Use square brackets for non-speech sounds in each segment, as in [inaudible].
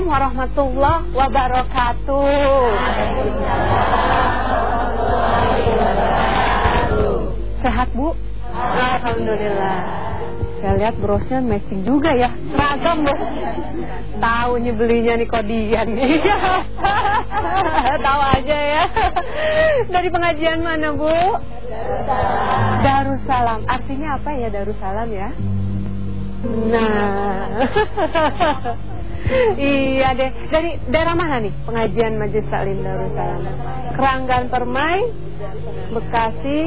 Assalamualaikum warahmatullahi wabarakatuh. Sehat Bu? Alhamdulillah. Saya lihat brosnya matching juga ya, seragam Bu. Tahu nih belinya nih kodian [laughs] nih. Tahu aja ya. Dari pengajian mana Bu? Darussalam. Artinya apa ya Darussalam ya? Nah. [laughs] [laughs] iya deh. Dari daerah mana nih pengajian Majelis Taklim Darussalam? Keranggan Permai, Bekasi,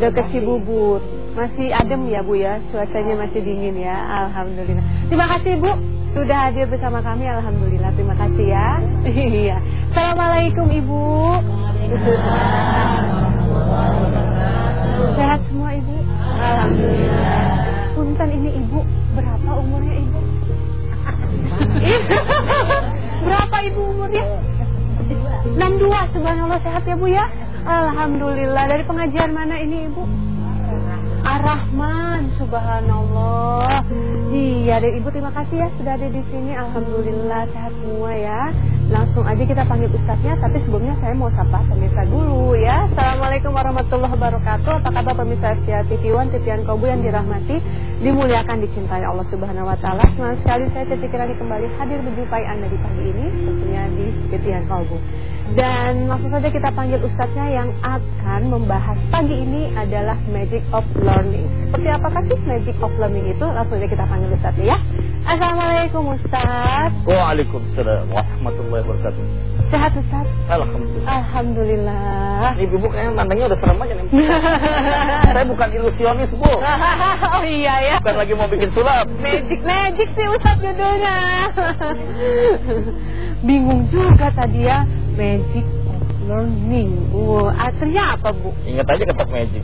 dekat Cibubur. Masih adem ya Bu ya, cuacanya masih dingin ya. Alhamdulillah. Terima kasih Bu sudah hadir bersama kami. Alhamdulillah. Terima kasih ya. [laughs] Iya. Assalamualaikum Ibu. Sehat semua Ibu. Alhamdulillah. Punten ini Ibu berapa umurnya Ibu? [laughs] berapa Ibu umurnya? 62 Subhanallah sehat ya Bu ya. Alhamdulillah. Dari pengajian mana ini Ibu? Ar-Rahman, subhanallah. Iya, Ibu terima kasih ya sudah ada di sini. Alhamdulillah sehat semua ya. Langsung aja kita panggil ustadznya, tapi sebelumnya saya mau sapa pemirsa dulu ya. Assalamualaikum warahmatullahi wabarakatuh. Apa kabar pemirsa setia TV One, titian Kobu yang dirahmati, dimuliakan, dicintai Allah Subhanahu Wa Taala. Senang sekali saya Titi lagi kembali hadir menjumpai anda di pagi ini, tentunya di titian Kobu. Dan langsung saja kita panggil ustadznya yang akan membahas pagi ini adalah Magic of Learning. Seperti apakah sih Magic of Learning itu? Langsung saja kita panggil ustadznya ya. Assalamualaikum Ustadz. Waalaikumsalam warahmatullahi wabarakatuh. Sehat Ustaz? Alhamdulillah. Alhamdulillah. Ibu ibu kayaknya tandanya udah serem aja nih. [laughs] Saya bukan ilusionis bu. [laughs] oh iya ya. Bukan lagi mau bikin sulap. Magic magic sih Ustaz judulnya. [laughs] Bingung juga tadi ya. Magic of learning. Wow, artinya apa bu? Ingat aja ketok magic.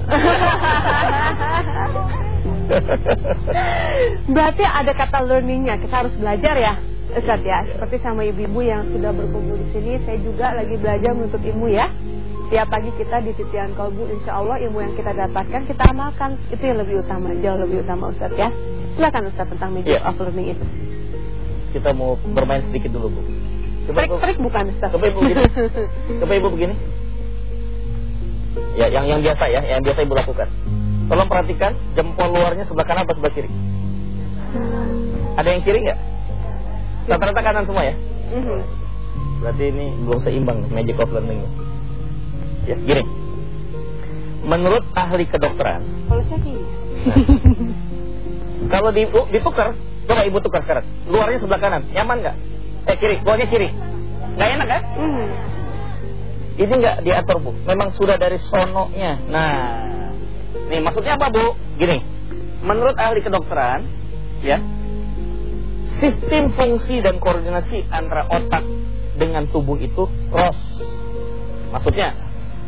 [laughs] Berarti ada kata learningnya. Kita harus belajar ya. Ustaz ya, seperti sama ibu-ibu yang sudah berkumpul di sini, saya juga lagi belajar menuntut ilmu ya. Tiap pagi kita di titian kalbu, insya Allah ilmu yang kita dapatkan kita amalkan. Itu yang lebih utama, jauh lebih utama Ustaz ya. Silakan Ustaz tentang media Ya. of learning itu. Kita mau bermain sedikit dulu bu. Trik-trik bukan Ustaz. coba ibu begini. [laughs] Coba ibu begini. Ya, yang yang biasa ya, yang biasa ibu lakukan. Tolong perhatikan jempol luarnya sebelah kanan atau sebelah kiri. Ada yang kiri nggak? Rata-rata kanan semua ya. Mhm. Berarti ini belum seimbang magic of learning. Ya, gini. Menurut ahli kedokteran, Kalau saya kiri. kalau di, oh, ditukar, coba ibu tukar sekarang. Luarnya sebelah kanan, nyaman nggak? Eh kiri, luarnya kiri. Nggak enak kan? Mhm. Ini nggak diatur bu. Memang sudah dari sononya. Nah, nih maksudnya apa bu? Gini, menurut ahli kedokteran, ya, sistem fungsi dan koordinasi antara otak dengan tubuh itu cross. Maksudnya,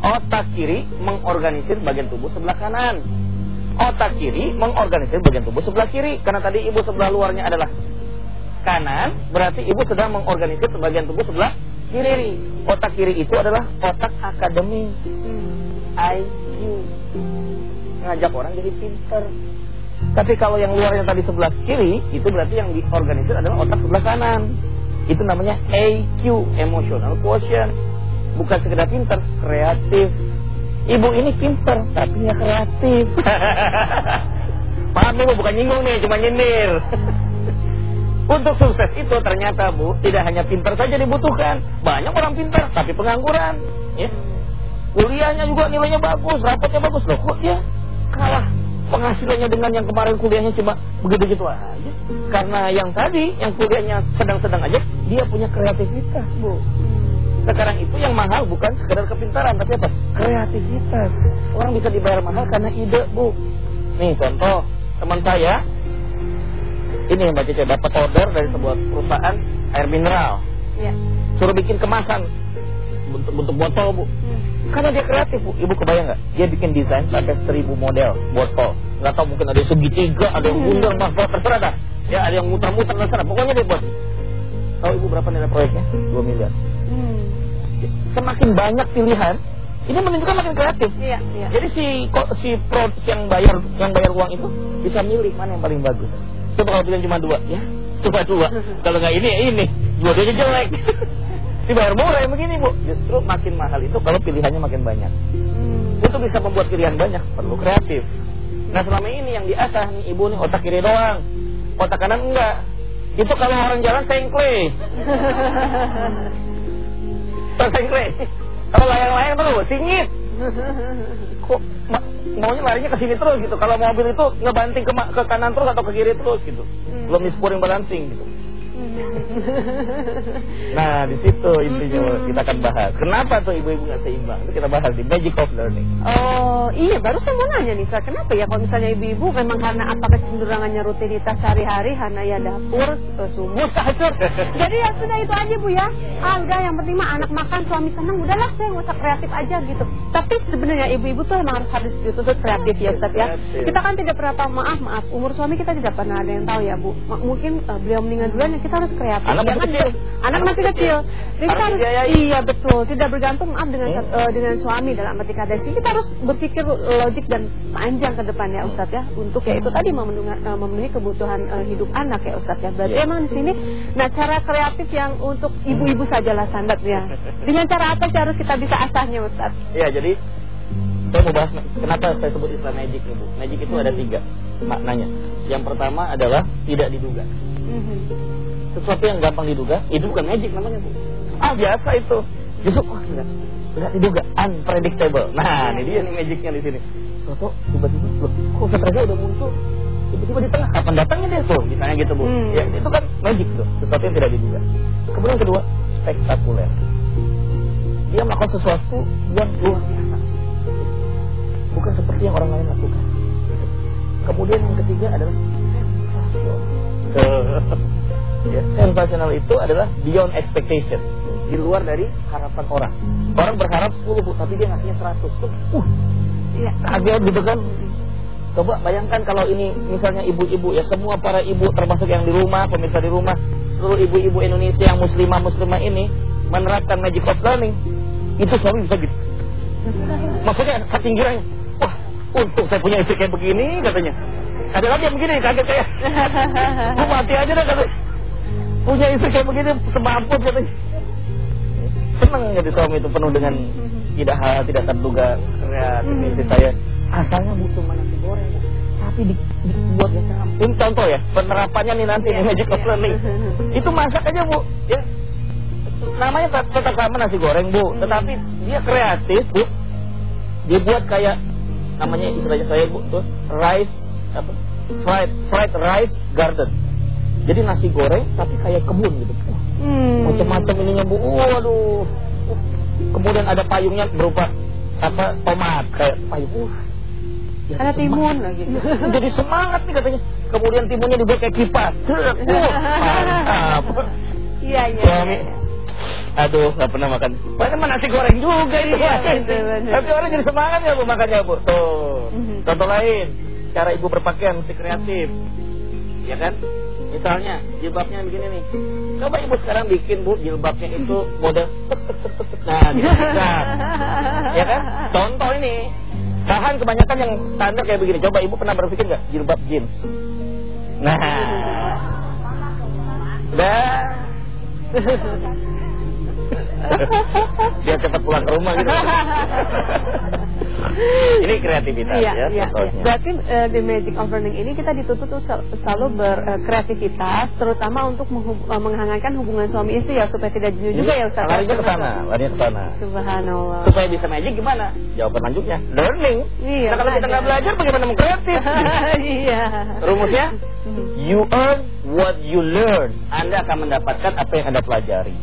otak kiri mengorganisir bagian tubuh sebelah kanan. Otak kiri mengorganisir bagian tubuh sebelah kiri. Karena tadi ibu sebelah luarnya adalah kanan, berarti ibu sedang mengorganisir bagian tubuh sebelah kiri. Otak kiri itu adalah otak akademis, IQ. Ngajak orang jadi pinter. Tapi kalau yang luarnya tadi sebelah kiri, itu berarti yang diorganisir adalah otak sebelah kanan. Itu namanya AQ, emotional quotient. Bukan sekedar pinter, kreatif. Ibu ini pinter, tapi nggak kreatif. [laughs] Paham ibu, bukan nyinggung nih, cuma nyindir. [laughs] Untuk sukses itu ternyata bu tidak hanya pintar saja dibutuhkan, banyak orang pintar tapi pengangguran. Ya. Kuliahnya juga nilainya bagus, rapotnya bagus loh kok dia kalah penghasilannya dengan yang kemarin kuliahnya cuma begitu-gitu aja. Karena yang tadi yang kuliahnya sedang-sedang aja dia punya kreativitas bu. Sekarang itu yang mahal bukan sekedar kepintaran tapi apa? Kreativitas. Orang bisa dibayar mahal karena ide bu. Nih contoh teman saya ini Mbak Cece dapat order dari sebuah perusahaan air mineral. Ya. Suruh bikin kemasan bentuk-bentuk botol, Bu. Karena dia kreatif, Bu. Ibu kebayang nggak? Dia bikin desain sampai seribu model botol. Nggak tahu mungkin ada yang segitiga, ada yang bundar, mahal, terserah dah. Ya, ada yang muter-muter, terserah. Pokoknya dia buat. Tahu Ibu berapa nilai proyeknya? 2 miliar. Hmm. Semakin banyak pilihan, ini menunjukkan makin kreatif. Iya, iya. Jadi si si pro yang bayar yang bayar uang itu bisa milih mana yang paling bagus. Coba kalau pilihan cuma dua, ya Cuma dua. [laughs] Kalau nggak ini, ya ini. Dua-duanya jelek. [laughs] Dibayar murah yang begini, Bu. Justru makin mahal itu kalau pilihannya makin banyak. Hmm. Itu bisa membuat pilihan banyak, perlu kreatif. Nah selama ini yang diasah nih ibu nih otak kiri doang, otak kanan enggak. Itu kalau orang jalan sengkle. [laughs] Tahu sengkle. Kalau layang-layang tuh singit. Kok ma- maunya larinya ke sini terus gitu. Kalau mobil itu ngebanting ke, ke kanan terus atau ke kiri terus gitu. Hmm. Belum disporing balancing gitu. [laughs] Nah di situ intinya kita akan bahas. Kenapa tuh ibu-ibu nggak seimbang? Itu kita bahas di Magic of Learning. Oh iya baru saya mau nanya nih Sa, kenapa ya kalau misalnya ibu-ibu memang karena apa kecenderungannya rutinitas sehari-hari karena ya dapur, eh, sumur, [laughs] kasur Jadi ya sudah itu aja Bu ya Ah udah yang penting mah anak makan suami senang udahlah saya nggak usah kreatif aja gitu Tapi sebenarnya ibu-ibu tuh emang harus harus dituntut kreatif ya Ustaz ya. Kita kan tidak pernah tahu maaf maaf umur suami kita tidak pernah ada yang tahu ya Bu Mungkin eh, beliau meninggal duluan ya kita harus kreatif Anak masih kecil. Anak masih kecil Jadi kita Harus. Iya betul tidak bergantung maaf dengan Hmm. eh, dengan suami dalam arti kata sih kita harus berpikir logik dan panjang ke depan ya Ustadz ya untuk ya itu tadi memenuhi, eh, memenuhi kebutuhan eh, hidup anak ya Ustadz ya berarti Iya. emang di sini nah cara kreatif yang untuk ibu-ibu sajalah sandat ya [laughs] dengan cara apa sih harus kita bisa asahnya Ustadz Iya, jadi saya mau bahas kenapa saya sebut istilah magic nih, Bu. Magic itu ada tiga maknanya. Yang pertama adalah tidak diduga. Mhm. Sesuatu yang gampang diduga, itu bukan magic namanya, Bu. Ah, biasa itu. Justru wah, enggak, enggak diduga, unpredictable. Nah, ini dia nih magicnya di sini. Toto tiba-tiba loh, kok Satria udah muncul? Tiba-tiba di tengah, kapan datangnya dia tuh? Misalnya gitu, Bu. Hmm. Ya, itu kan magic tuh, sesuatu yang tidak diduga. Kemudian kedua, spektakuler. Dia melakukan sesuatu yang luar biasa bukan seperti yang orang lain lakukan. Kemudian yang ketiga adalah sensasional. [laughs] ya, sensasional itu adalah beyond expectation, di luar dari harapan orang. Orang berharap 10 bu, tapi dia ngasihnya 100. Uh, Iya. kaget gitu kan. Coba bayangkan kalau ini misalnya ibu-ibu ya semua para ibu termasuk yang di rumah, pemirsa di rumah, seluruh ibu-ibu Indonesia yang muslimah muslimah ini menerapkan magic of learning, itu suami bisa gitu. Maksudnya saking giranya Wah untung saya punya istri kayak begini katanya Ada lagi yang begini kaget kayak Gue [laughs] mati aja dah katanya Punya istri kayak begini semaput katanya Seneng jadi suami itu penuh dengan Tidak hal tidak terduga. Kreatif istri saya Asalnya butuh nasi goreng? Bu. Tapi di, dibuatnya cara Ini contoh ya Penerapannya nih nanti nih Magic of Learning. Itu masak aja bu. Ya namanya tet- tetap sama nasi goreng bu, tetapi dia kreatif bu. Dia buat kayak namanya istilahnya saya bu tuh rice apa fried fried rice garden. Jadi nasi goreng tapi kayak kebun gitu. Hmm. Macam-macam ininya bu. Waduh. Kemudian ada payungnya berupa apa tomat kayak payung. Wah. Jadi Ada timun lagi. [laughs] Jadi semangat nih katanya. Kemudian timunnya dibuat kayak kipas. [laughs] Wah, mantap. Iya iya. Suami Aduh, nggak pernah makan. Mana mah nasi goreng juga itu. Iya, Pak. betul, betul. Tapi orang jadi semangat ya bu makannya bu. Tuh. Mhm. Contoh lain, cara ibu berpakaian mesti kreatif, ya kan? Misalnya jilbabnya begini nih. Coba ibu sekarang bikin bu jilbabnya itu model nah gitu. Nah, [laughs] ya kan? Contoh ini. Bahan kebanyakan yang standar kayak begini. Coba ibu pernah berpikir nggak jilbab jeans? Nah, dah. [laughs] Biar cepat pulang ke rumah gitu. [laughs] [laughs] Ini kreativitas Iya, ya iya. contohnya. Berarti eh, the magic of learning ini kita dituntut untuk sel- selalu berkreativitas, terutama untuk menghub- eh, menghangatkan hubungan suami istri ya supaya tidak jenuh juga ya Ustaz. Larinya ke sana, larinya ke sana. Subhanallah. Supaya bisa magic gimana? Jawaban lanjutnya, learning. Iya, nah, kalau kita nggak belajar bagaimana mau kreatif? [laughs] Iya. Rumusnya, Hmm. you earn what you learn. Anda akan mendapatkan apa yang Anda pelajari.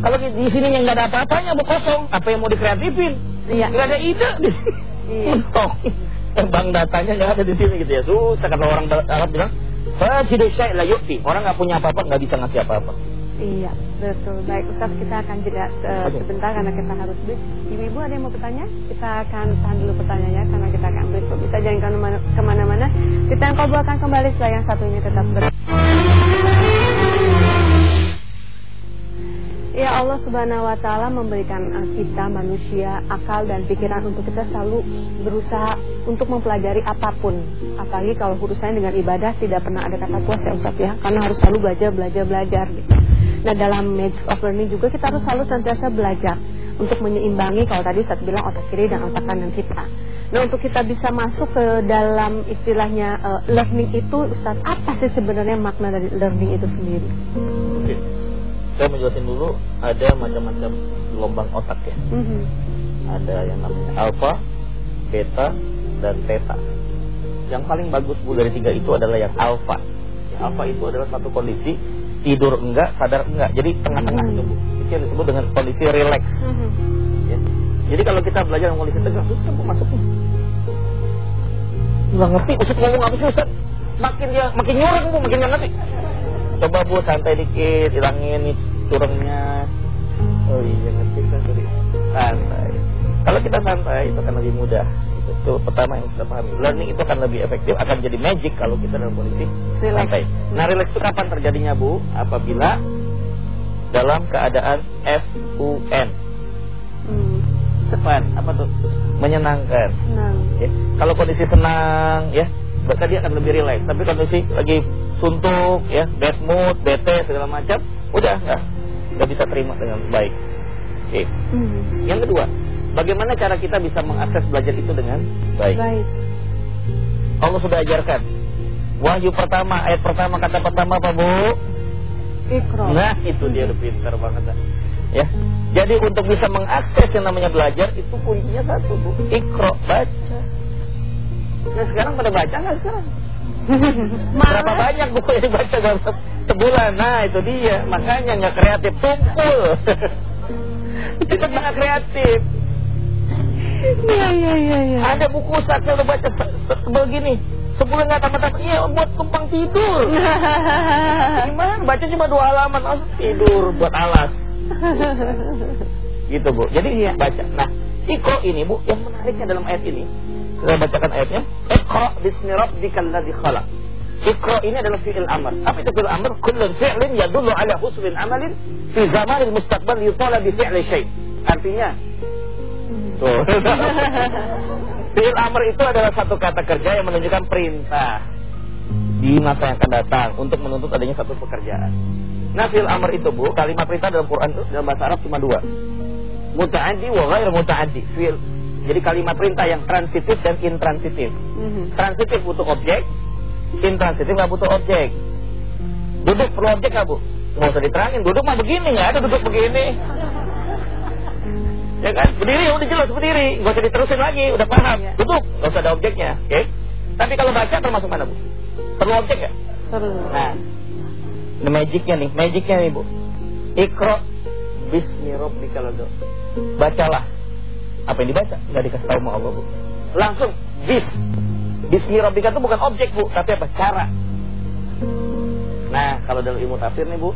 Kalau di sini yang nggak ada apa-apanya, bu kosong, apa yang mau dikreatifin? Iya. Nggak ada ide di sini. Iya. Bank datanya nggak ada di sini gitu ya. Susah kalau orang Arab bilang, tidak syai la yukti. Orang nggak punya apa-apa, nggak bisa ngasih apa-apa. Iya, betul. Baik, Ustaz, kita akan jeda Oke. sebentar karena kita harus break. Ibu-ibu ada yang mau bertanya? Kita akan tahan dulu pertanyaannya karena kita akan break. Bisa jangan kemana- ke mana-mana. Kita yang kau akan kembali setelah yang satu ini tetap ber. Allah Subhanahu wa taala memberikan uh, kita manusia akal dan pikiran untuk kita selalu berusaha untuk mempelajari apa pun. Apalagi kalau urusannya dengan ibadah tidak pernah ada kata puas ya Ustaz ya, karena harus selalu belajar belajar belajar gitu. Nah, dalam magic of learning juga kita harus selalu senantiasa belajar untuk menyeimbangi kalau tadi Ustaz bilang otak kiri dan otak kanan kita. Nah, untuk kita bisa masuk ke dalam istilahnya uh, learning itu Ustaz, apa sih sebenarnya makna dari learning itu sendiri? Oke. Saya menjelaskan dulu ada macam-macam gelombang otak ya. Mm -hmm. Ada yang namanya alpha, beta, dan theta. Yang paling bagus Bu dari tiga itu adalah yang alpha. Ya, alpha itu adalah satu kondisi tidur enggak, sadar enggak. Jadi tengah-tengah itu Bu. Itu yang disebut dengan kondisi relax. Mm -hmm. Ya. Jadi kalau kita belajar kondisi tegang, susah Bu masuknya. Enggak ngerti Ustaz ngomong apa sih Ustaz? Makin dia makin nyuruh Bu, makin nggak ngerti. Coba Bu santai dikit, hilangin nih curengnya. Oh iya ngerti kan tadi. Santai. Kalau kita santai itu akan lebih mudah. Itu, itu pertama yang kita pahami. Learning itu akan lebih efektif, akan jadi magic kalau kita dalam kondisi santai. Nah, relax itu kapan terjadinya Bu? Apabila dalam keadaan FUN. Hmm. Fun, apa tuh? Menyenangkan. Senang. Ya. Kalau kondisi senang, ya, maka dia akan lebih relax. Tapi kondisi lagi suntuk, ya, bad mood, bete segala macam, udah nggak nggak bisa terima dengan baik. Oke. Hmm. Yang kedua, bagaimana cara kita bisa mengakses belajar itu dengan baik? Baik. Allah sudah ajarkan. Wahyu pertama, ayat pertama, kata pertama apa Bu? Ikro. Nah, itu dia udah pintar banget. dah. Ya. Jadi untuk bisa mengakses yang namanya belajar itu kuncinya satu, Bu. Ikro, baca. Nah, sekarang pada baca nggak sekarang? [laughs] Berapa banyak buku yang dibaca dalam se- sebulan? Nah, itu dia. Makanya nggak kreatif, tumpul. [laughs] Kita nggak kreatif. Iya iya iya iya. Ada buku Ustaz saya udah baca se- se- sebel gini. Sebulan nggak tamat-tamat. Iya, buat tumpang tidur. [laughs] Gimana? Baca cuma dua halaman, langsung tidur buat alas. Gitu Bu. Jadi Iya. baca. Nah, Iqra ini Bu, yang menariknya dalam ayat ini. Saya bacakan ayatnya. Iqra bismi rabbikal ladzi khalaq. Iqra ini adalah fi'il amr. Apa itu fi'il amr? Kullun fi'lin yadullu ala husnil amalin fi zamanil mustaqbal yutala bi fi'li syai'. Artinya Tuh. [laughs] fi'il amr itu adalah satu kata kerja yang menunjukkan perintah di masa yang akan datang untuk menuntut adanya satu pekerjaan. Nah, fi'il amr itu Bu, kalimat perintah dalam Quran itu dalam bahasa Arab cuma dua. Muta'addi wa ghair muta'addi. Fi'il. Jadi kalimat perintah yang transitif dan intransitif. Mhm. Transitif butuh objek, intransitif nggak butuh objek. Duduk perlu objek nggak Bu? Nggak usah diterangin, duduk mah begini, nggak ada duduk begini. [laughs] Ya kan? Berdiri udah jelas berdiri, nggak usah diterusin lagi, udah paham. Iya. Duduk, nggak usah ada objeknya, oke? Tapi kalau baca termasuk mana Bu? Perlu objek nggak? Perlu. Nah, ini magicnya nih, magicnya nih Bu. Ikro ladzi. Bacalah. Apa yang dibaca? Enggak dikasih tahu sama Allah, Bu. Langsung bis. Bismi rabbika itu bukan objek, Bu, tapi apa? Cara. Nah, kalau dalam ilmu tafsir nih, Bu,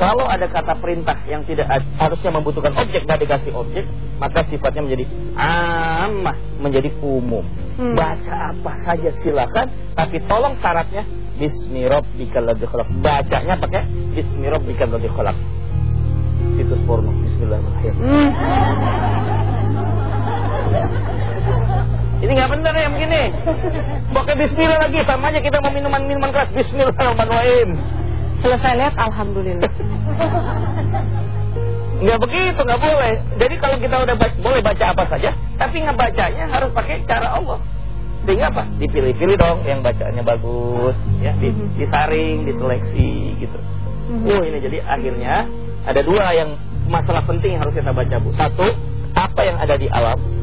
kalau ada kata perintah yang tidak harusnya membutuhkan objek nggak dikasih objek, maka sifatnya menjadi amah, menjadi umum. Hmm. Baca apa saja silakan, tapi tolong syaratnya Bismi rabbikal ladzi khalaq. Bacanya pakai Bismi rabbikal ladzi khalaq. Situs porno. Bismillahirrahmanirrahim. Hmm. Ini nggak benar yang begini. Pakai Bismillah lagi sama aja kita mau minuman minuman keras. Bismillahirrahmanirrahim. Selesai lihat alhamdulillah. Nggak begitu, nggak boleh. Jadi kalau kita udah baca, boleh baca apa saja, tapi ngebacanya harus pakai cara Allah. Sehingga apa? Dipilih-pilih dong yang bacaannya bagus, ya, di- Mhm. disaring, diseleksi gitu. Mhm. Oh ini jadi akhirnya ada dua yang masalah penting yang harus kita baca bu. Satu, apa yang ada di alam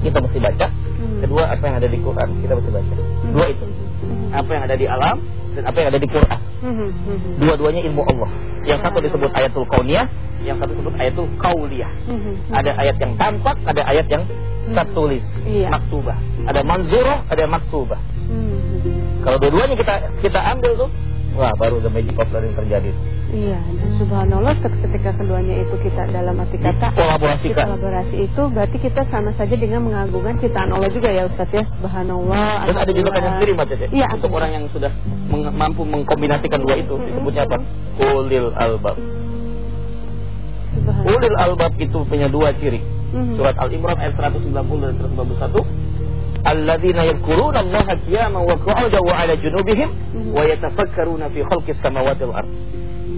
kita mesti baca. Hmm. Kedua, apa yang ada di Quran kita mesti baca. Dua itu. Apa yang ada di alam dan apa yang ada di Quran. Dua-duanya ilmu Allah. Yang satu disebut ayatul kauniyah, yang satu disebut ayatul kauliyah. Ada ayat yang tampak, ada ayat yang tertulis, Iya. maktubah. Ada manzurah, ada maktubah. Kalau dua-duanya kita kita ambil tuh, wah baru the magic of learning terjadi. Iya, dan subhanallah ketika keduanya itu kita dalam arti kata Kolaborasikan. kolaborasi itu berarti kita sama saja dengan mengagungkan ciptaan Allah juga ya Ustaz ya subhanallah. Dan ada julukannya alhamdulillah. sendiri Mbak Cece. Iya, Untuk orang yang sudah meng- mampu mengkombinasikan dua itu disebutnya apa? Ulil albab. Ulil albab itu punya dua ciri. Mhm. Surat Al-Imran ayat 190 dan 191. Alladzina yadhkuruna Allaha qiyaman wa qu'udan wa 'ala junubihim wa yatafakkaruna fi khalqis samawati wal ard.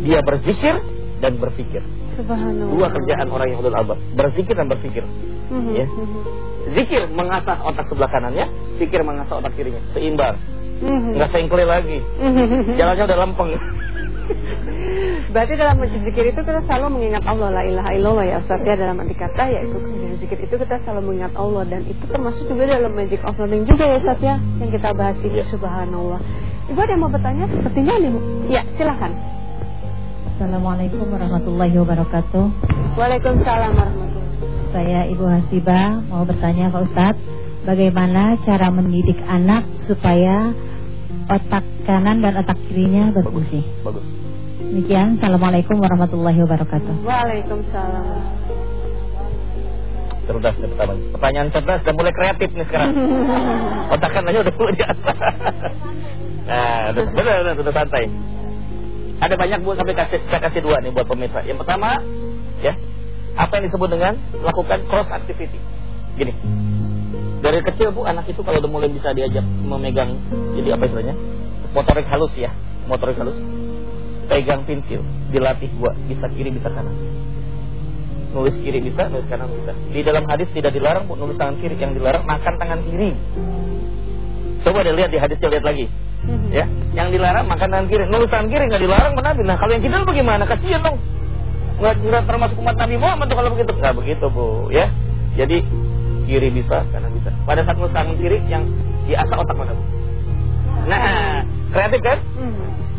Dia berzikir dan berpikir. Subhanallah. Dua kerjaan orang yang ulul albab, berzikir dan berpikir. Ya. Zikir mengasah otak sebelah kanannya, pikir mengasah otak kirinya, seimbang. Enggak sengkle lagi. Mhm. Jalannya udah lempeng. Berarti dalam zikir itu kita selalu mengingat Allah la ilaha illallah ya Ustaz ya dalam arti kata yaitu dengan zikir itu kita selalu mengingat Allah dan itu termasuk juga dalam magic of learning juga ya Ustaz ya yang kita bahas ini Ya. subhanallah. Ibu ada yang mau bertanya sepertinya nih Bu. Ya silakan. Assalamualaikum warahmatullahi wabarakatuh. Waalaikumsalam warahmatullahi. Saya Ibu Hasibah mau bertanya Pak Ustadz, bagaimana cara mendidik anak supaya otak kanan dan otak kirinya berfungsi? Bagus. Demikian, Assalamualaikum warahmatullahi wabarakatuh. Waalaikumsalam. Cerdas nih pertama. Pertanyaan cerdas dan mulai kreatif nih sekarang. [laughs] Otak kanannya udah mulai [laughs] diasah. Nah, udah, udah, udah, udah santai. Ada banyak bu, sampai kasih, saya kasih dua nih buat pemirsa. Yang pertama, ya, apa yang disebut dengan melakukan cross activity. Gini, dari kecil bu, anak itu kalau udah mulai bisa diajak memegang, jadi apa istilahnya, motorik halus ya, motorik halus, pegang pensil, dilatih gua, bisa kiri bisa kanan nulis kiri bisa, nulis kanan bisa. Di dalam hadis tidak dilarang bu, nulis tangan kiri, yang dilarang makan tangan kiri. Coba deh lihat di hadisnya lihat lagi, Mhm. ya. Yang dilarang makan tangan kiri, nulis tangan kiri nggak dilarang mana? Nah kalau yang kidal bagaimana? Kasihan dong. Nggak, nggak termasuk umat Nabi Muhammad tuh kalau begitu. Nggak begitu bu, ya. Jadi kiri bisa, kanan bisa. Pada saat nulis tangan kiri yang diasah otak mana bu? Nah, kreatif kan?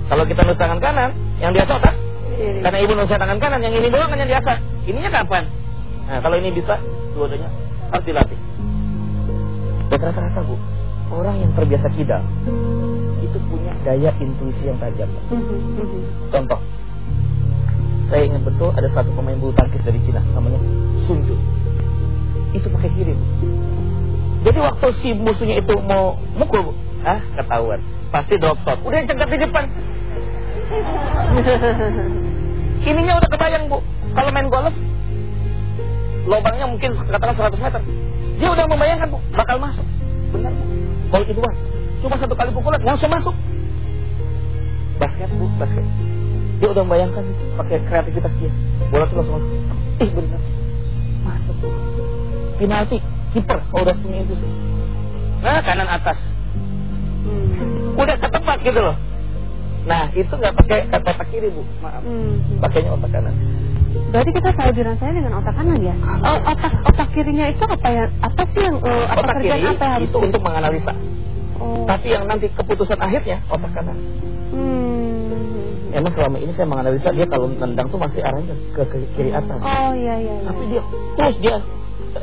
Kalau kita nulis tangan kanan, yang diasah otak Kiri. karena ibu nulis tangan kanan, yang ini doang kan yang biasa. Ininya kapan? Nah, kalau ini bisa, dua-duanya harus dilatih. Dan rata-rata bu, orang yang terbiasa kidal itu punya daya intuisi yang tajam. Contoh, saya ingat betul ada satu pemain bulu tangkis dari Cina, namanya Sun Tzu. Itu pakai kiri. Bu. Jadi waktu si musuhnya itu mau mukul, bu, ah ketahuan, pasti drop shot. Udah yang di depan. [laughs] Ininya udah kebayang bu. Kalau main golf, lubangnya mungkin katakan 100 meter. Dia udah membayangkan bu, bakal masuk. Benar bu. Kalau itu Bang, cuma satu kali pukulan langsung masuk. Basket bu, basket. Dia udah membayangkan pakai kreativitas dia. Bola tuh langsung masuk. Ih benar, masuk bu. Penalti, kiper, kalau udah punya itu sih. Nah kanan atas, Mhm. udah ketebak gitu loh. Nah itu nggak pakai kata otak kiri bu, maaf. Mhm. Pakainya otak kanan. Berarti kita selalu dirasain dengan otak kanan ya? Oh, otak otak kirinya itu apa ya? Apa sih yang eh, apa Otak kerjaan kiri apa yang harus itu untuk menganalisa. Oh. Tapi yang nanti keputusan akhirnya otak kanan. Hmm. Emang selama ini saya menganalisa dia kalau nendang tuh masih arahnya ke, ke kiri atas. Oh iya iya. iya. Tapi dia terus dia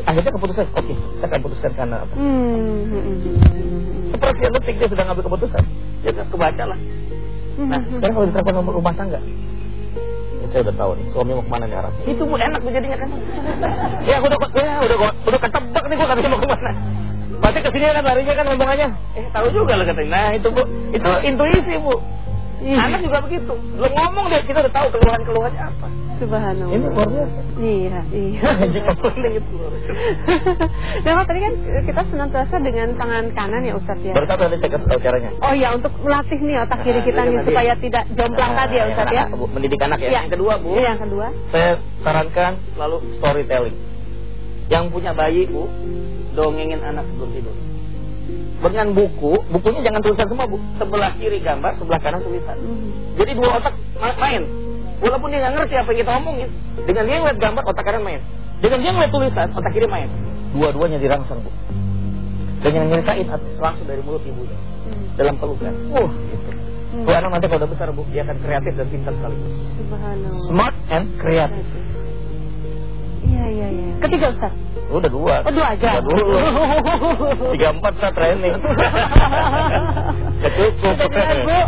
akhirnya keputusan oke saya akan putuskan kanan apa. Hmm. hmm, hmm, hmm. Sepersekian detik dia sudah ngambil keputusan. Dia kan kebaca lah. Nah hmm, sekarang kalau diterapkan nomor rumah tangga. Ya, saya udah tahu nih suami mau ke mana nih arahnya. Itu bu enak jadinya kan. [laughs] ya aku udah ya udah udah ketebak nih gua katanya mau ke mana. Pasti ke sini kan larinya kan rombongannya. Eh tahu juga lah katanya. Nah itu bu itu intuisi bu. Iya. Anak juga begitu. Belum ngomong deh kita udah tahu keluhan-keluhannya apa. Subhanallah. Ini luar biasa. Iya, iya. [laughs] Itu. [laughs] nah, kalau tadi kan kita senantiasa dengan tangan kanan ya Ustadz ya. Baru satu nanti saya kasih tahu caranya. Oh iya, untuk melatih nih otak kiri Nah, kita nih supaya tidak jomplang Nah, tadi ya yang Ustadz ya. anak, Bu, mendidik anak ya. Iya. Yang kedua bu, Iya, yang kedua. saya sarankan selalu storytelling. Yang punya bayi bu, dongengin anak sebelum tidur. Dengan buku, bukunya jangan tulisan semua bu. Sebelah kiri gambar, sebelah kanan tulisan. Mhm. Jadi dua otak ma- main. Walaupun dia nggak ngerti apa yang kita omongin, dengan dia ngeliat gambar, otak kanan main. Dengan dia ngeliat tulisan, otak kiri main. Dua-duanya dirangsang bu. Dan yang nyeritain langsung dari mulut ibunya Hmm. dalam pelukan. Wah, gitu. Hmm. Tuh anak nanti kalau udah besar bu, dia akan kreatif dan pintar sekali. Subhanallah. Smart and kreatif. Iya, iya, iya. Ketiga Ustaz. Udah dua. Oh, dua aja. Dua dulu. Tiga empat saya training. [laughs] Cukup. Benar, [laughs] Bu.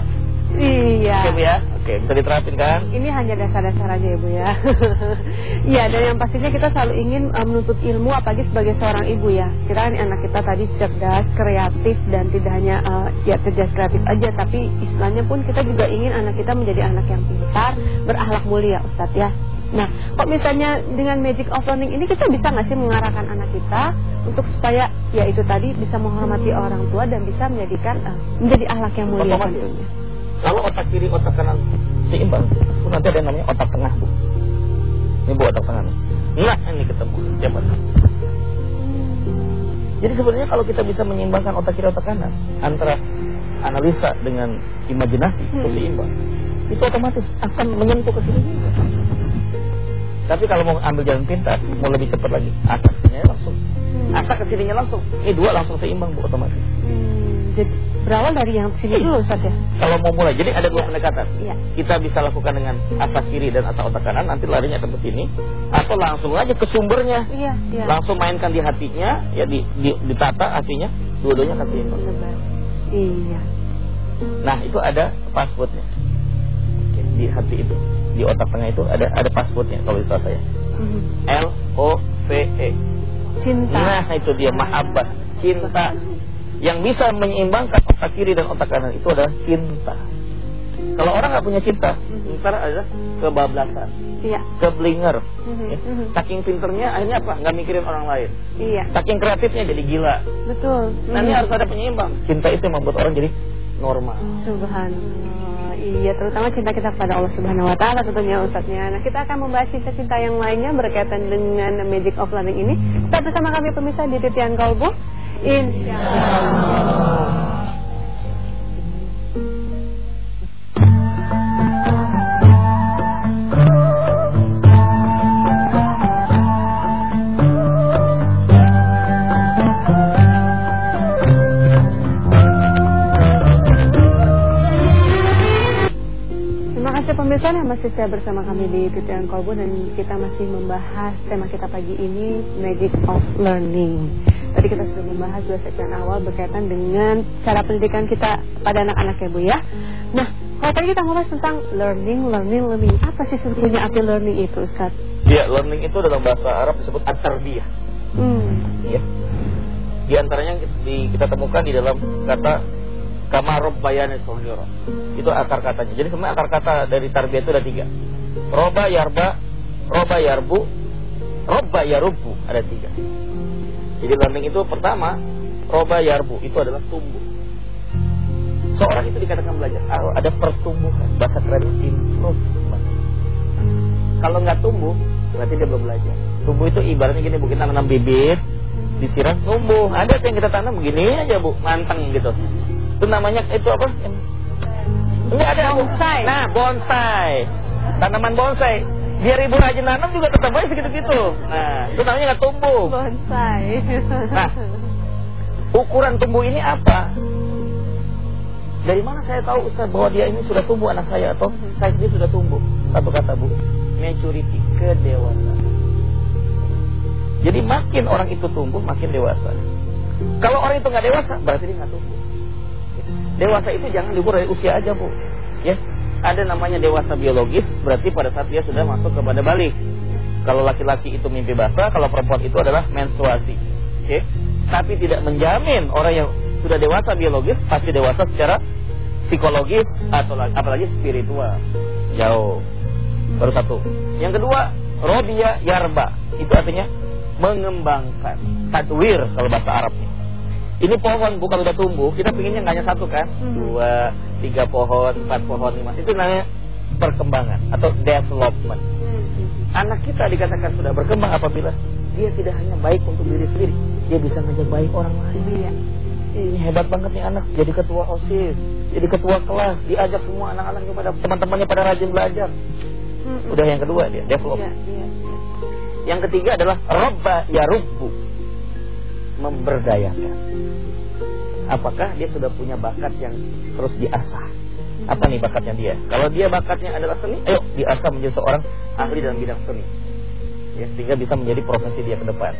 Iya. Oke Bu ya. Oke, bisa diterapin kan? Ini hanya dasar-dasar aja ya Bu ya. [laughs] Iya dan yang pastinya kita selalu ingin uh, menuntut ilmu apalagi sebagai seorang ibu ya. Kita kan anak kita tadi cerdas, kreatif dan tidak hanya uh, ya cerdas kreatif aja tapi istilahnya pun kita juga ingin anak kita menjadi anak yang pintar, berakhlak mulia Ustadz ya. Nah, kok misalnya dengan magic of learning ini kita bisa nggak sih mengarahkan anak kita untuk supaya ya itu tadi bisa menghormati orang tua dan bisa menjadikan uh, menjadi akhlak yang mulia tentunya. Kalau otak kiri, otak kanan seimbang, itu nanti ada yang namanya otak tengah bu. Ini bu otak tengah nih. Nah ini ketemu siapa? Jadi sebenarnya kalau kita bisa menyeimbangkan otak kiri, otak kanan antara analisa dengan imajinasi itu Hmm. seimbang, itu otomatis akan menyentuh ke sini juga. Tapi kalau mau ambil jalan pintas, mau lebih cepat lagi, asal ke sininya langsung, asal ke sininya langsung. Ini dua langsung seimbang bu otomatis. Hmm, jadi berawal dari yang sini dulu Ustaz ya? Kalau mau mulai, jadi ada dua pendekatan. Iya. Kita bisa lakukan dengan asa kiri dan asa otak kanan, nanti larinya akan ke sini, atau langsung aja ke sumbernya, Iya, iya. langsung mainkan di hatinya, ya di, di ditata hatinya, dua-duanya akan seimbang. Benar. Iya. Nah itu ada passwordnya di hati itu, di otak tengah itu ada ada passwordnya kalau istilah saya. Mhm. L O V E. Cinta. Nah itu dia mahabbah, cinta. Yang bisa menyeimbangkan otak kiri dan otak kanan itu adalah cinta. Kalau orang nggak punya cinta, ntar adalah kebablasan, Iya. keblinger. Mhm, Ya. mhm. Saking pinternya akhirnya apa? Nggak mikirin orang lain. Iya. Saking kreatifnya jadi gila. Betul. Nah ini Mhm. harus ada penyeimbang. Cinta itu yang membuat orang jadi normal. Subhanallah. Iya, terutama cinta kita kepada Allah Subhanahu wa taala tentunya Ustaznya. Nah, kita akan membahas cinta-cinta yang lainnya berkaitan dengan Magic of Learning ini. Tetap bersama kami pemirsa di Titian Kolbu. Insyaallah. Pemirsa yang masih setia bersama kami di Titian Kolbu dan kita masih membahas tema kita pagi ini Magic of Learning. Tadi kita sudah membahas dua segmen awal berkaitan dengan cara pendidikan kita pada anak-anak ya Bu ya. Nah, kalau tadi kita ngomong tentang learning, learning, learning. Apa sih sebetulnya arti learning itu Ustaz? Ya, learning itu dalam bahasa Arab disebut at-tarbiyah. Hmm. Ya. Di antaranya yang di- kita temukan di dalam kata kama robbayani soghira. Itu akar katanya. Jadi sebenarnya akar kata dari tarbiyah itu ada tiga. Roba yarba, roba yarbu, roba yarubu ada tiga. Jadi learning itu pertama roba yarbu itu adalah tumbuh. Seorang itu dikatakan belajar. Kalau ada pertumbuhan, bahasa keren improvement. Kalau nggak tumbuh, berarti dia belum belajar. Tumbuh itu ibaratnya gini, bu kita nanam bibit, disiram tumbuh. Ada yang kita tanam begini aja bu, manteng gitu. Itu namanya itu apa? Enggak ada. Bonsai. Nah bonsai, tanaman bonsai. Biar ibu rajin nanam juga tetap aja segitu-gitu. Nah itu namanya nggak tumbuh. Bonsai. Nah. Ukuran tumbuh ini apa? Dari mana saya tahu Ustaz bahwa dia ini sudah tumbuh anak saya atau saya sendiri sudah tumbuh? Satu kata Bu, maturity, kedewasaan. Jadi makin orang itu tumbuh, makin dewasa. Kalau orang itu nggak dewasa, berarti dia nggak tumbuh. Dewasa itu jangan diukur dari usia aja Bu. Ya, ada namanya dewasa biologis, berarti pada saat dia sudah masuk kepada balik. Kalau laki-laki itu mimpi basah, kalau perempuan itu adalah menstruasi. Oke. Tapi tidak menjamin orang yang sudah dewasa biologis pasti dewasa secara psikologis atau la- apalagi spiritual. Jauh. Baru satu. Yang kedua, robia yarba. Itu artinya mengembangkan. Tadwir kalau bahasa Arabnya. Ini pohon bukan udah tumbuh, kita pinginnya nggak hanya satu kan? Mhm. Dua, tiga pohon, empat pohon, lima. Itu namanya perkembangan atau development. Anak kita dikatakan sudah berkembang apabila dia tidak hanya baik untuk diri sendiri, dia bisa ngajak baik orang lain. Iya. Ini hebat banget nih anak, jadi ketua OSIS, jadi ketua kelas, diajak semua anak-anaknya pada teman-temannya pada rajin belajar. Mm-mm. Udah yang kedua dia, develop. Iya, iya, iya. Yang ketiga adalah robba yarubbu. Memberdayakan. Apakah dia sudah punya bakat yang terus diasah? Apa nih bakatnya dia? Kalau dia bakatnya adalah seni, ayo diasah menjadi seorang ahli dalam bidang seni. Ya, sehingga bisa menjadi profesi dia ke depan.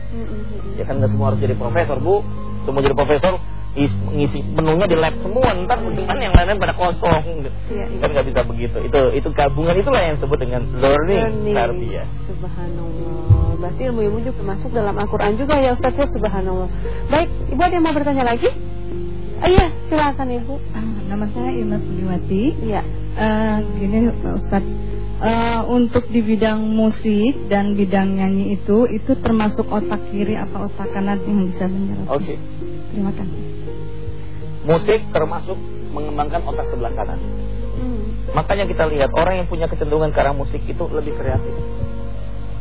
Ya kan nggak semua harus jadi profesor, Bu. Semua jadi profesor, ngisi menunya di lab semua ntar bagaimana yang lain pada kosong Iya, iya. kan nggak bisa begitu itu itu gabungan itulah yang disebut dengan learning, tarbiyah Subhanallah. Berarti ilmu-ilmu juga masuk dalam Al-Quran juga ya Ustaz ya Subhanallah. Baik, Ibu ada yang mau bertanya lagi? Ah, iya, silakan Ibu. Ah, Nama saya Imas Budiwati. Iya. Eh, gini Ustaz, Eh, untuk di bidang musik dan bidang nyanyi itu, itu termasuk otak kiri apa otak kanan yang bisa menyerap? oke Terima kasih. Musik termasuk mengembangkan otak sebelah kanan. Hmm. makanya kita lihat orang yang punya kecenderungan ke arah musik itu lebih kreatif.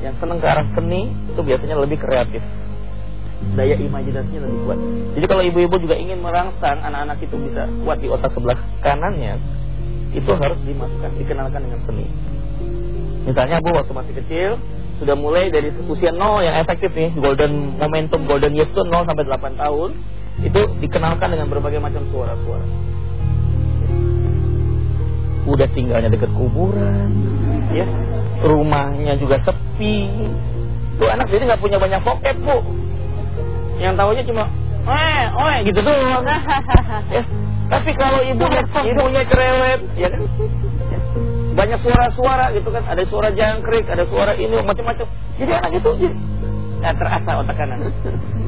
Yang senang ke arah seni itu biasanya lebih kreatif. Daya imajinasinya lebih kuat. Jadi kalau ibu-ibu juga ingin merangsang anak-anak itu bisa kuat di otak sebelah kanannya itu harus dimasukkan dikenalkan dengan seni. Misalnya bu waktu masih kecil sudah mulai dari usia 0 yang efektif nih golden momentum golden years itu 0 sampai 8 tahun itu dikenalkan dengan berbagai macam suara-suara. Udah tinggalnya dekat kuburan ya. Rumahnya juga sepi. Tuh anak jadi nggak punya banyak bokep bu. Yang tahunya cuma eh oh gitu doang. Ya. Tapi kalau ibunya ibunya cerewet ya kan? Ya. banyak suara-suara gitu kan. Ada suara jangkrik ada suara ini macam-macam. Jadi anak itu jadi nggak terasa otak kanan.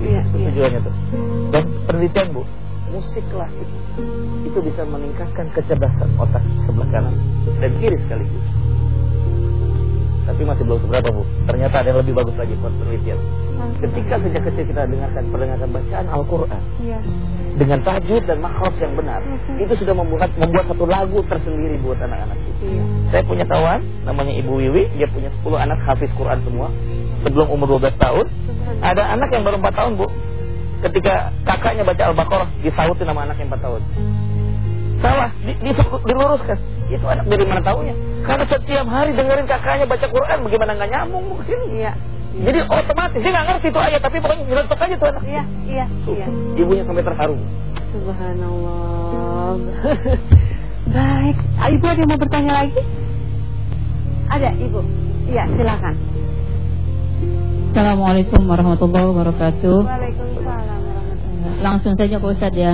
Iya, itu iya. tujuannya tuh. Dan penelitian bu. musik klasik itu bisa meningkatkan kecerdasan otak sebelah kanan dan kiri sekaligus. Tapi masih belum seberapa bu. Ternyata ada yang lebih bagus lagi buat penelitian. Ketika sejak kecil kita dengarkan perdengarkan bacaan Al-Quran. Iya. Dengan tajwid dan makhraj yang benar. Itu sudah membuat membuat satu lagu tersendiri buat anak-anak itu. Iya. saya punya kawan namanya Ibu Wiwi dia punya 10 anak hafiz Quran semua sebelum umur 12 tahun. Ada anak yang baru 4 tahun bu. Ketika kakaknya baca Al-Baqarah disautin sama anak yang 4 tahun. Salah di, di- diluruskan. Itu anak dari mana tahunya? Karena setiap hari dengerin kakaknya baca Quran bagaimana nggak nyambung bu ke sini Iya. Jadi otomatis dia nggak ngerti tuh ayat tapi pokoknya nyelentok aja tuh anak Iya, iya, iya. ibunya sampai terharu Subhanallah. Baik, Ah, Ibu ada yang mau bertanya lagi? Ada, Ibu. Iya, silakan. Assalamualaikum warahmatullahi wabarakatuh. Waalaikumsalam warahmatullahi Langsung saja Pak Ustadz ya.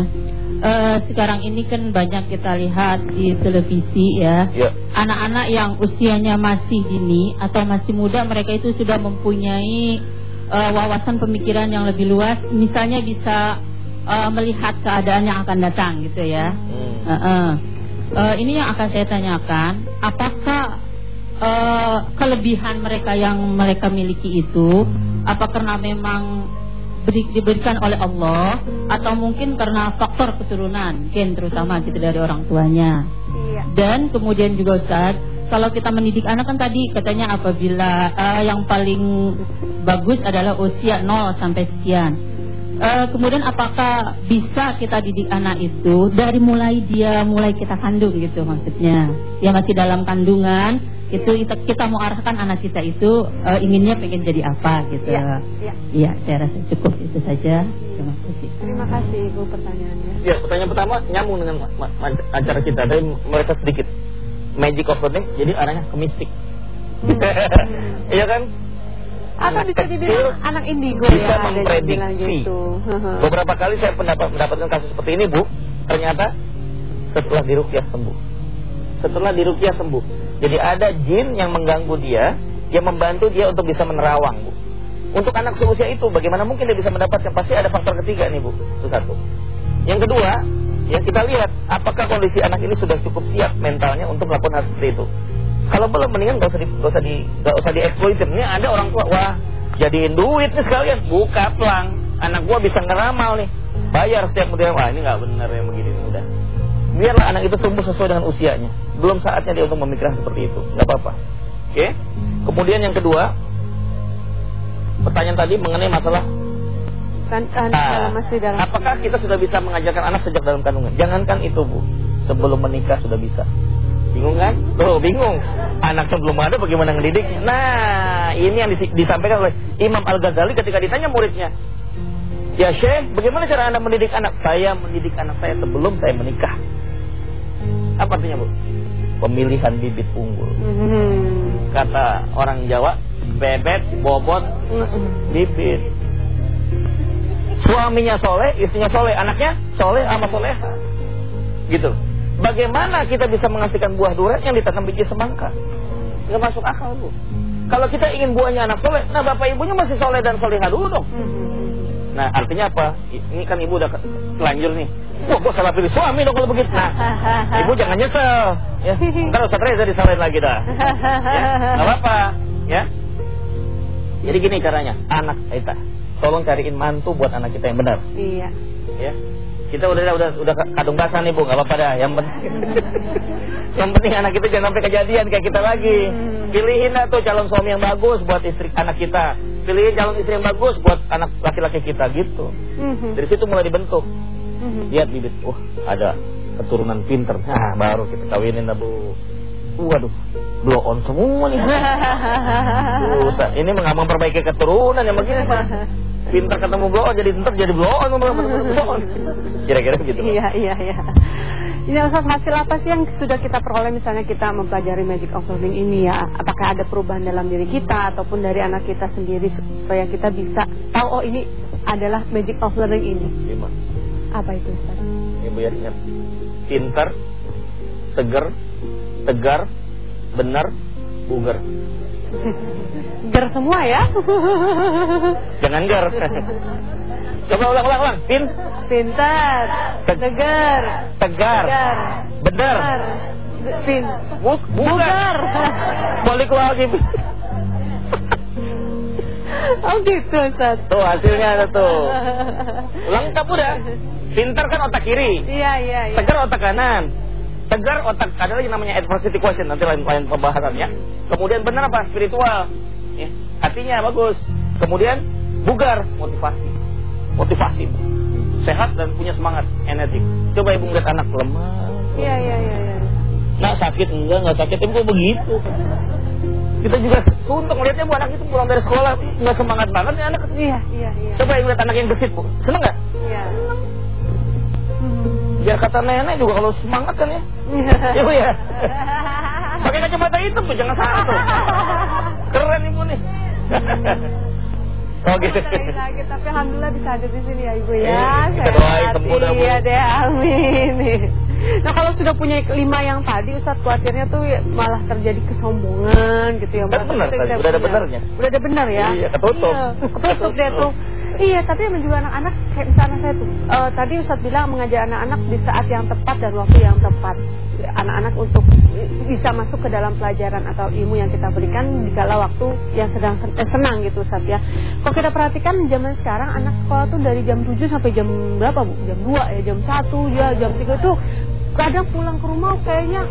Eh, sekarang ini kan banyak kita lihat di televisi ya. ya Anak-anak yang usianya masih dini atau masih muda mereka itu sudah mempunyai eh, wawasan pemikiran yang lebih luas. Misalnya bisa eh, melihat keadaan yang akan datang gitu ya. Hmm. Heeh. Eh, ini yang akan saya tanyakan, apakah eh, kelebihan mereka yang mereka miliki itu, apa karena memang diberikan oleh Allah, atau mungkin karena faktor keturunan, gen terutama gitu dari orang tuanya. Iya. Dan kemudian juga Ustaz, kalau kita mendidik anak kan tadi katanya apabila eh, yang paling bagus adalah usia 0 sampai sekian. Eh, kemudian apakah bisa kita didik anak itu dari mulai dia mulai kita kandung gitu maksudnya. Dia masih dalam kandungan, itu kita, kita mau arahkan anak kita itu eh, inginnya pengen jadi apa gitu. Iya, iya. Iya, saya rasa cukup itu saja. Terima kasih. Terima kasih Ibu pertanyaannya. Ya, pertanyaan pertama nyambung dengan ma- ma- ma- acara kita, tapi merasa sedikit magic of learning, jadi arahnya ke mistik. [laughs] Iya kan? Atau bisa kecil dibilang anak indigo bisa ya, memprediksi. gitu. Beberapa kali saya pendapat mendapatkan kasus seperti ini, Bu. Ternyata setelah dirukyah sembuh. Setelah dirukyah sembuh. Jadi ada jin yang mengganggu dia, yang membantu dia untuk bisa menerawang, Bu. Untuk anak seusia itu, bagaimana mungkin dia bisa mendapatkan? Pasti ada faktor ketiga nih, Bu. Itu satu. Yang kedua, yang kita lihat, apakah kondisi anak ini sudah cukup siap mentalnya untuk melakukan hal seperti itu? Kalau belum, mendingan gak usah di, gak usah di, gak usah dieksploitir. Ini ada orang tua, wah, jadiin duit nih sekalian, buka pelang. Anak gua bisa ngeramal nih, bayar setiap kemudian, wah ini nggak benar yang begini, udah. Biarlah anak itu tumbuh sesuai dengan usianya. Belum saatnya dia untuk memikirkan seperti itu, nggak apa-apa. Oke? Kemudian yang kedua, pertanyaan tadi mengenai masalah Kan kan Ah, masih dalam apakah kita sudah bisa mengajarkan anak sejak dalam kandungan? Jangankan itu, Bu. Sebelum menikah sudah bisa. Bingung kan? Tuh, bingung. Anak sebelum ada bagaimana ngedidiknya? Nah, ini yang disampaikan oleh Imam Al-Ghazali ketika ditanya muridnya. Ya Syekh, bagaimana cara Anda mendidik anak? Saya mendidik anak saya sebelum saya menikah. Apa artinya, Bu? Pemilihan bibit unggul. Mhm. Kata orang Jawa, bebet, bobot, Mhm. bibit. Suaminya soleh, istrinya soleh, anaknya soleh sama soleha. Gitu. Bagaimana kita bisa menghasilkan buah durian yang ditanam biji semangka? Nggak masuk akal bu. Kalau kita ingin buahnya anak soleh, nah bapak ibunya masih soleh dan soleha dulu dong. Nah artinya apa? Ini kan ibu udah telanjur nih. Wah, kok salah pilih suami dong kalau begitu. Nah, ibu jangan nyesel. Ya, ntar Ustaz Reza disalahin lagi dah. Ya, nggak apa-apa. Ya. Jadi gini caranya, anak kita, tolong cariin mantu buat anak kita yang benar. Iya. Ya. Kita udah udah udah kadung basah nih bu, nggak apa-apa dah. Yang penting, [laughs] yang penting anak kita jangan sampai kejadian kayak kita lagi. Pilihin lah tuh calon suami yang bagus buat istri anak kita. Pilihin calon istri yang bagus buat anak laki-laki kita gitu. Mhm. Dari situ mulai dibentuk. Mhm. Lihat bibit, wah ada keturunan pinter. Nah baru kita kawinin lah bu. Waduh, blow on semua nih. [laughs] Ini nggak memperbaiki keturunan yang begini mah. Pinter ketemu blow on jadi pinter jadi blow on. [laughs] Kira-kira gitu. Iya, iya, iya. Ini Ustaz, hasil apa sih yang sudah kita peroleh misalnya kita mempelajari Magic of Learning ini ya? Apakah ada perubahan dalam diri kita ataupun dari anak kita sendiri supaya kita bisa tahu oh ini adalah Magic of Learning ini? Lima. Apa itu Ustaz? Ibu ya ingat. Pinter, seger, tegar, benar, bugar. Ger semua ya? Jangan ger. Coba ulang ulang ulang. Pin, Pintar, segar, tegar, tegar, benar. pin, Buk, bugar. Balik lagi. Oh gitu Ustaz. Tuh hasilnya ada tuh. Lengkap udah. Pinter kan otak kiri. Iya, iya, iya. Tegar otak kanan. Tegar otak ada lagi namanya adversity question nanti lain lain pembahasannya. Kemudian benar apa spiritual. Ya, hatinya bagus. Kemudian bugar motivasi. Motivasi. Sehat dan punya semangat, energi. Coba ibu ngeliat anak lemah. Iya, iya, iya, iya. Nah sakit enggak, enggak sakit. Ibu kok begitu? Kita juga suntuk ngeliatnya bu anak itu pulang dari sekolah nggak semangat banget nih anak. Iya, iya, iya. Coba yang lihat anak yang gesit bu, seneng nggak? Iya. Ya kata nenek juga kalau semangat kan ya. [laughs] Ya bu ya. Pakai kacamata hitam tuh jangan salah tuh. Keren ibu nih. oh gitu. Sekali lagi, tapi alhamdulillah bisa ada di sini ya ibu ya. Iya, kita doain Bu. Iya deh, amin. Nah kalau sudah punya lima yang tadi Ustaz khawatirnya tuh ya malah terjadi kesombongan gitu ya. Kan benar, Udah ada punya. benernya. Udah ada benar ya. Iya, ketutup. Iya, ketutup deh tuh. [laughs] Iya, tapi yang juga anak-anak kayak misalnya saya tuh eh, tadi Ustaz bilang mengajar anak-anak di saat yang tepat dan waktu yang tepat. Anak-anak untuk bisa masuk ke dalam pelajaran atau ilmu yang kita berikan di kala waktu yang sedang eh, senang gitu Ustaz ya. Kalau kita perhatikan zaman sekarang anak sekolah tuh dari jam 7 sampai jam berapa Bu? Jam 2 ya, jam 1 ya, jam 3 tuh kadang pulang ke rumah kayaknya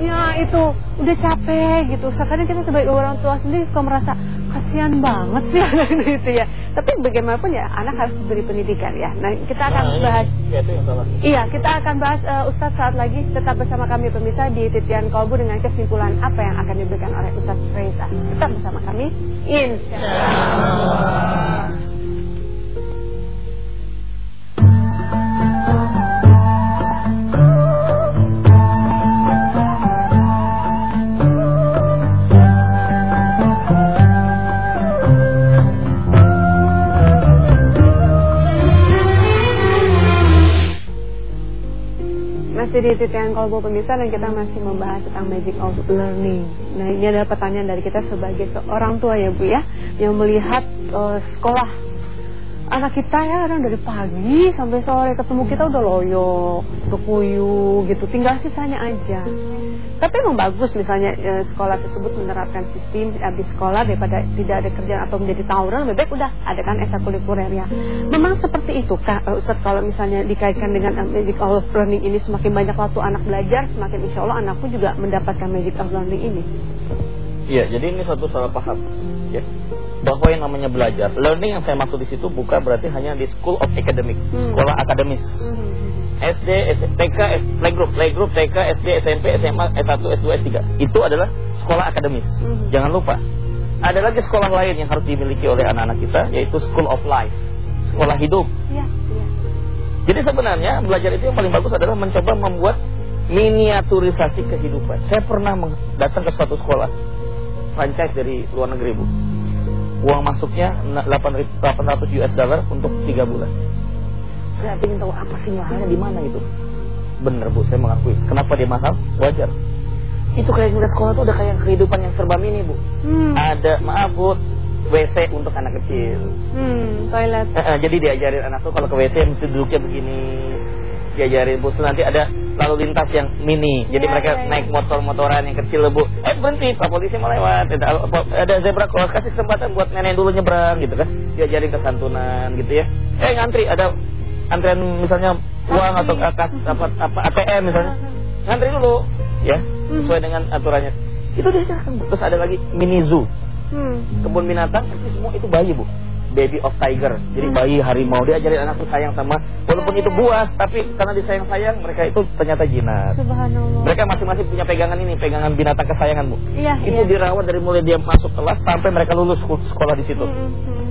ya itu udah capek gitu. Kadang kita sebagai orang tua sendiri suka merasa kasihan banget sih [laughs] anak itu ya. Tapi bagaimanapun ya anak harus diberi pendidikan ya. Nah kita akan Nah, bahas kayak itu yang salah. Iya, kita akan bahas eh, Ustadz saat lagi tetap bersama kami pemirsa di Titian Kolbu dengan kesimpulan apa yang akan diberikan oleh Ustadz Reza. Tetap bersama kami. Insya Masih di Titian Kolbu pemirsa dan kita masih membahas tentang magic of learning. Nah ini adalah pertanyaan dari kita sebagai seorang tua ya Bu ya, yang melihat eh, sekolah anak kita ya kadang dari pagi sampai sore ketemu kita udah loyo, udah kuyu gitu, tinggal sisanya aja. Tapi emang bagus misalnya eh, sekolah tersebut menerapkan sistem habis sekolah daripada tidak ada kerjaan atau menjadi tawuran lebih baik udah adakan ekstrakurikuler ya. Memang seperti itu kah eh, Ustaz kalau misalnya dikaitkan dengan magic of learning ini semakin banyak waktu anak belajar semakin insya Allah anakku juga mendapatkan magic of learning ini. Iya, jadi ini suatu salah paham, ya. Bahwa yang namanya belajar, learning yang saya maksud di situ bukan berarti hanya di school of academic, Hmm. sekolah akademis. SD, S- TK, playgroup, playgroup, TK, SD, SMP, SMA, S1, S2, S3. Itu adalah sekolah akademis. Mhm. Jangan lupa. Ada lagi sekolah lain yang harus dimiliki oleh anak-anak kita, yaitu school of life, sekolah hidup. Iya, iya. Jadi sebenarnya belajar itu yang paling bagus adalah mencoba membuat miniaturisasi kehidupan. Saya pernah datang ke suatu sekolah franchise dari luar negeri, Bu. Uang masuknya na- 800 US dollar untuk 3 bulan. Saya ingin tahu apa sih mahalnya di mana itu. Bener bu, saya mengakui. Kenapa dia mahal? Wajar. Itu kayak ngeliat sekolah tuh udah kayak kehidupan yang serba mini bu. Hmm. Ada maaf bu, WC untuk anak kecil. Hmm, toilet. Eh, eh, jadi diajarin anak tuh kalau ke WC mesti duduknya begini. Diajarin bu, Terus nanti ada lalu lintas yang mini. Jadi Iya, mereka iya, iya. naik motor-motoran yang kecil bu. Eh berhenti, pak polisi mau lewat. Ada, ada zebra cross, kasih kesempatan buat nenek dulu nyebrang gitu kan. Diajarin kesantunan gitu ya. Eh ngantri ada antrian misalnya uang atau kas apa, apa ATM misalnya. Ngantri dulu ya sesuai dengan aturannya. Itu diajarkan bu. Terus ada lagi mini zoo Hmm. kebun binatang itu semua itu bayi bu baby of tiger. Jadi bayi harimau. Dia ajarin anak tuh sayang sama walaupun itu buas tapi karena disayang-sayang mereka itu ternyata jinak. Subhanallah. mereka masing-masing punya pegangan ini pegangan binatang kesayangan bu. Iya, itu iya. dirawat dari mulai dia masuk kelas sampai mereka lulus sek- sekolah di situ. Hmm,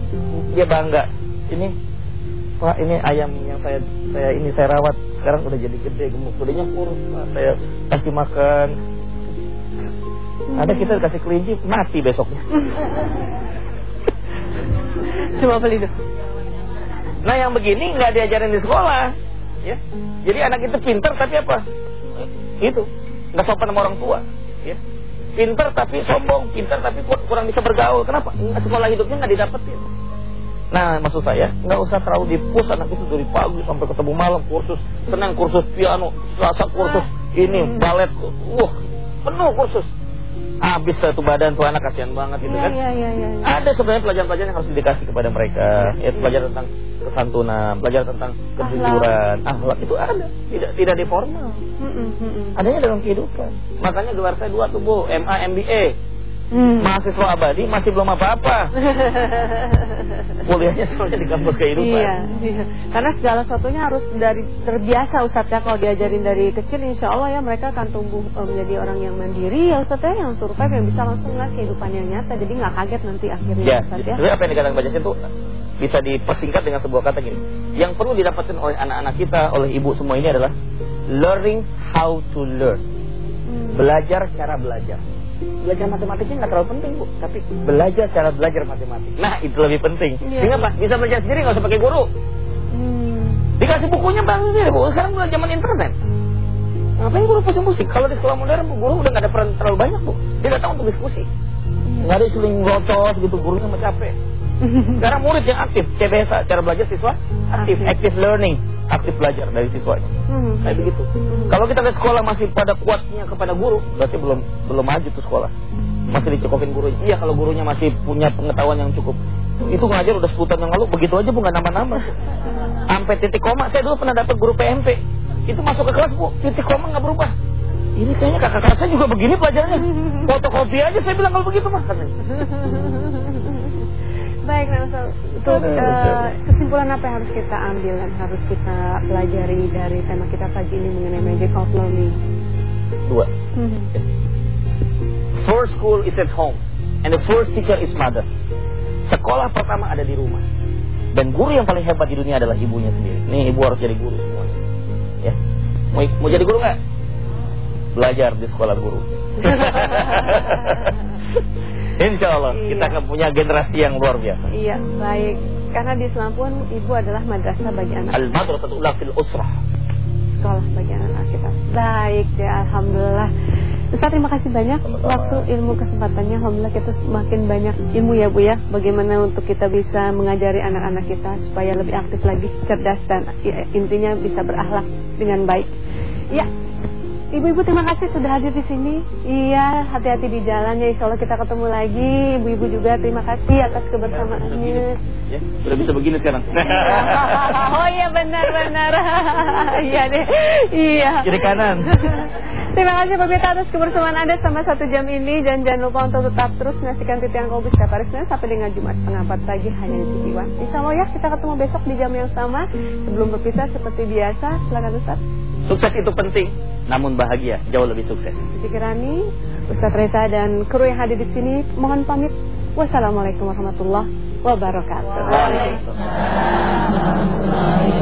hmm. dia bangga. Ini pak ini ayam yang saya saya ini saya rawat. Sekarang udah jadi gede gemuk. Udahnya kurus Pak. saya kasih makan. Ada kita kasih kelinci mati besoknya [laughs] Coba beli tuh. Nah yang begini nggak diajarin di sekolah, ya. Jadi anak itu pinter tapi apa? Itu nggak sopan sama orang tua, ya. Pinter tapi sombong, pinter tapi kur- kurang bisa bergaul. Kenapa? Nggak, Sekolah hidupnya nggak didapetin. Nah maksud saya nggak usah terlalu dipus anak itu dari pagi sampai ketemu malam kursus, senang kursus piano, selasa kursus ini balet, wah penuh kursus. Habis tuh badan tuh anak kasihan banget gitu Iya, kan. iya, iya, iya. Ada sebenarnya pelajaran-pelajaran yang harus dikasih kepada mereka. Ya, pelajaran tentang kesantunan, pelajaran tentang kejujuran, akhlak itu ada. Tidak tidak di formal. Hmm, hmm, hmm. Adanya dalam kehidupan. Makanya gelar saya dua tuh Bu, MA, MBA. Hmm. Mahasiswa abadi masih belum apa-apa. [laughs] Kuliahnya soalnya di kampus kehidupan. Iya, iya. Karena segala sesuatunya harus dari terbiasa Ustadz ya kalau diajarin dari kecil insya Allah ya mereka akan tumbuh eh, menjadi orang yang mandiri ya Ustadz ya yang survive yang bisa langsung lihat kehidupan yang nyata jadi nggak kaget nanti akhirnya Ya, Ustadz ya. tapi apa yang dikatakan Pak Jasin itu bisa dipersingkat dengan sebuah kata gini. Yang perlu didapatkan oleh anak-anak kita, oleh ibu semua ini adalah learning how to learn. Hmm. Belajar cara belajar. Belajar matematiknya nggak terlalu penting bu, tapi belajar cara belajar matematik. Nah itu lebih penting. Iya. Sehingga pak bisa belajar sendiri nggak usah pakai guru. Hmm. Dikasih bukunya bang sendiri bu. Sekarang udah zaman internet. Ngapain guru pusing-pusing? Kalau di sekolah modern bu, guru udah nggak ada peran terlalu banyak bu. Dia datang untuk diskusi. Nggak ada seling ngocos gitu, gurunya capek. [laughs] Sekarang murid yang aktif, CBSA, cara belajar siswa Aktif. active learning, aktif belajar dari siswanya. Hmm. Kayak begitu. Kalau kita di sekolah masih pada kuatnya kepada guru, berarti belum belum maju tuh sekolah. Masih dicekokin gurunya. Iya kalau gurunya masih punya pengetahuan yang cukup. Itu ngajar udah 10 tahun yang lalu, begitu aja bu nggak nambah-nambah. Sampai titik koma, saya dulu pernah dapat guru PMP. Itu masuk ke kelas bu, titik koma nggak berubah. Ini kayaknya kakak kelas saya juga begini pelajarannya. Fotokopi aja saya bilang kalau begitu mah. Baik, nah Ustaz, untuk eh, kesimpulan apa yang harus kita ambil dan harus kita pelajari dari tema kita pagi ini mengenai magic of learning? Dua. Hmm. First school is at home and the first teacher is mother. Sekolah pertama ada di rumah. Dan guru yang paling hebat di dunia adalah ibunya sendiri. Nih ibu harus jadi guru semuanya. Ya. Mau, mau jadi guru nggak? Belajar di sekolah guru. [laughs] Insya Allah Iya. kita akan punya generasi yang luar biasa. Iya, baik. Karena di Islam pun ibu adalah madrasah bagi anak. Al madrasatul ula fil usrah. sekolah bagi anak kita. Baik ya, alhamdulillah. Ustaz terima kasih banyak Sama-sama. waktu ilmu kesempatannya. Alhamdulillah kita semakin banyak ilmu ya Bu ya. Bagaimana untuk kita bisa mengajari anak-anak kita supaya lebih aktif lagi, cerdas dan ya, intinya bisa berakhlak dengan baik. Ya. Ibu-ibu terima kasih sudah hadir di sini. Iya, hati-hati di jalan ya. Insya Allah kita ketemu lagi. Ibu-ibu juga terima kasih atas kebersamaannya. Ya, sudah bisa begini sekarang. [laughs] oh iya benar-benar. [laughs] iya deh. Iya. Kiri kanan. Terima kasih pemirsa atas kebersamaan Anda selama satu jam ini dan jangan lupa untuk tetap terus menyaksikan titian Kobus setiap hari Senin sampai dengan Jumat setengah empat pagi hanya di TV One. Insya Allah ya kita ketemu besok di jam yang sama. Sebelum berpisah seperti biasa, silakan Ustaz. Sukses itu penting, namun bahagia, jauh lebih sukses. Sekirani, Ustaz Reza dan kru yang hadir di sini mohon pamit. Wassalamualaikum warahmatullahi wabarakatuh. Waalaikumsalam.